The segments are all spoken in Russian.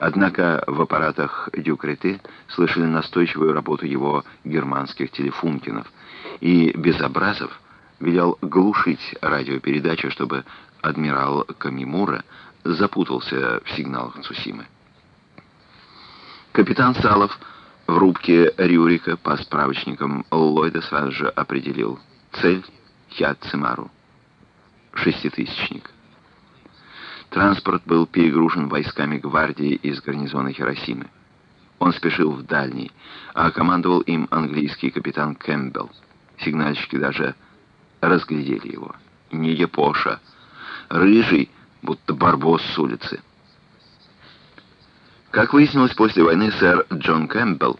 Однако в аппаратах Дюкреты слышали настойчивую работу его германских телефункинов, и Безобразов велел глушить радиопередачу, чтобы адмирал Камимура запутался в сигналах Цусимы. Капитан Салов в рубке Рюрика по справочникам Ллойда сразу же определил цель Хиат-Цимару. Шеститысячник. Транспорт был перегружен войсками гвардии из гарнизона Хиросимы. Он спешил в Дальний, а командовал им английский капитан Кэмпбелл. Сигнальщики даже разглядели его. Не Япоша, рыжий, будто барбос с улицы. Как выяснилось после войны, сэр Джон Кэмпбелл,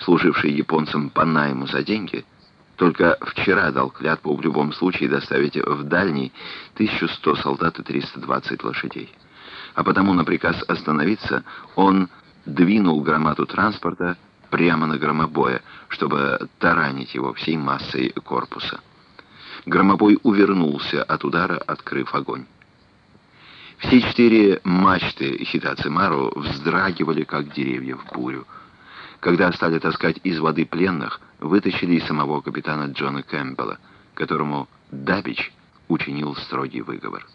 служивший японцам по найму за деньги, только вчера дал клятву в любом случае доставить в Дальний 1100 солдат и 320 лошадей. А потому на приказ остановиться он двинул громаду транспорта прямо на громобоя, чтобы таранить его всей массой корпуса. Громобой увернулся от удара, открыв огонь. Все четыре мачты Хитацимару вздрагивали, как деревья в бурю. Когда стали таскать из воды пленных, вытащили и самого капитана Джона Кэмпбелла, которому Дабич учинил строгий выговор.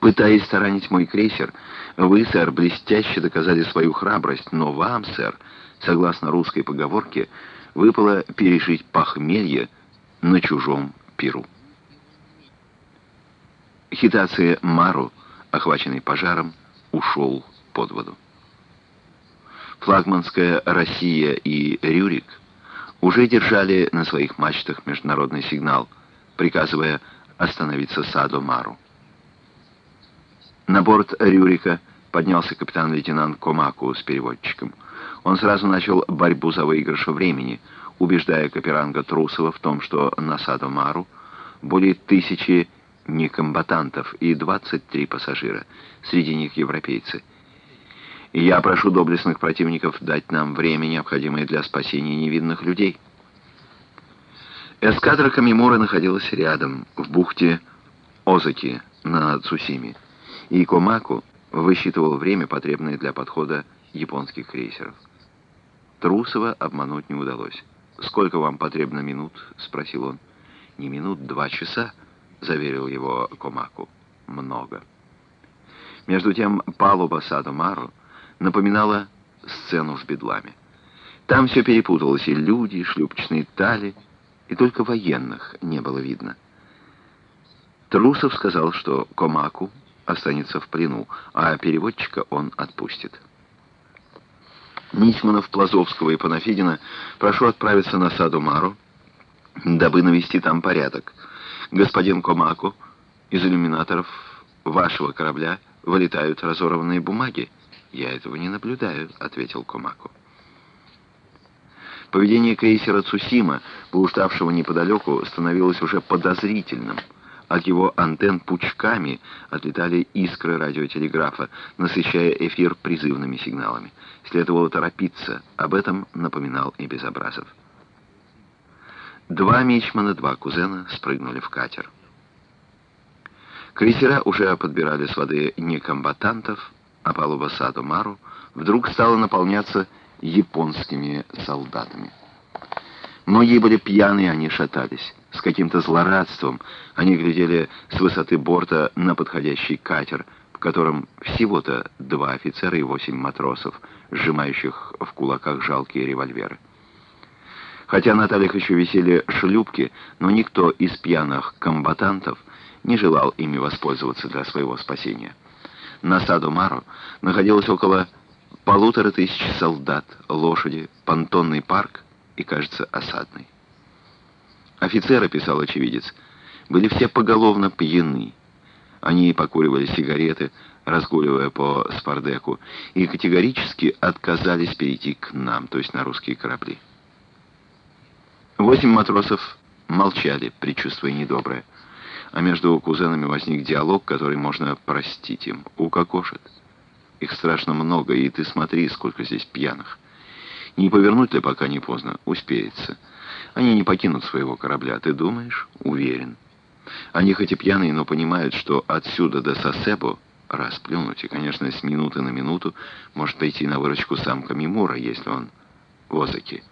Пытаясь таранить мой крейсер, вы, сэр, блестяще доказали свою храбрость, но вам, сэр, согласно русской поговорке, выпало пережить похмелье на чужом пиру. Хитация Мару, охваченный пожаром, ушел под воду. Флагманская «Россия» и «Рюрик» уже держали на своих мачтах международный сигнал, приказывая остановиться Садо Мару. На борт «Рюрика» поднялся капитан-лейтенант Комаку с переводчиком. Он сразу начал борьбу за выигрыш времени, убеждая Каперанга Трусова в том, что на Садо Мару более тысячи некомбатантов и 23 пассажира, среди них европейцы – я прошу доблестных противников дать нам время, необходимое для спасения невинных людей. Эскадра Камимура находилась рядом, в бухте Озаки на Цусиме, и Комаку высчитывал время, потребное для подхода японских крейсеров. Трусова обмануть не удалось. «Сколько вам потребно минут?» — спросил он. «Не минут, два часа», — заверил его Комаку. «Много». Между тем палуба Садо-Мару напоминала сцену с бедлами. Там все перепуталось, и люди, и шлюпочные тали, и только военных не было видно. Трусов сказал, что Комаку останется в плену, а переводчика он отпустит. Ничманов, Плазовского и Панафидина прошу отправиться на саду Мару, дабы навести там порядок. Господин Комаку, из иллюминаторов вашего корабля вылетают разорванные бумаги. «Я этого не наблюдаю», — ответил Комако. Поведение крейсера «Цусима», блуждавшего неподалеку, становилось уже подозрительным. От его антенн пучками отлетали искры радиотелеграфа, насыщая эфир призывными сигналами. Следовало торопиться, об этом напоминал и Безобразов. Два мичмана, два кузена спрыгнули в катер. Крейсера уже подбирали с воды некомбатантов, а палуба Садо-Мару вдруг стала наполняться японскими солдатами. Многие были пьяные, они шатались. С каким-то злорадством они глядели с высоты борта на подходящий катер, в котором всего-то два офицера и восемь матросов, сжимающих в кулаках жалкие револьверы. Хотя на талях еще висели шлюпки, но никто из пьяных комбатантов не желал ими воспользоваться для своего спасения на Садо-Мару находилось около полутора тысяч солдат, лошади, понтонный парк и, кажется, осадный. Офицеры, писал очевидец, были все поголовно пьяны. Они покуривали сигареты, разгуливая по Спардеку, и категорически отказались перейти к нам, то есть на русские корабли. Восемь матросов молчали, предчувствуя недоброе а между кузенами возник диалог, который можно простить им. Укокошит. Их страшно много, и ты смотри, сколько здесь пьяных. Не повернуть ли, пока не поздно? Успеется. Они не покинут своего корабля, ты думаешь? Уверен. Они хоть и пьяные, но понимают, что отсюда до Сосебо раз плюнуть, и, конечно, с минуты на минуту может пойти на выручку самка Мимура, если он в Озаке.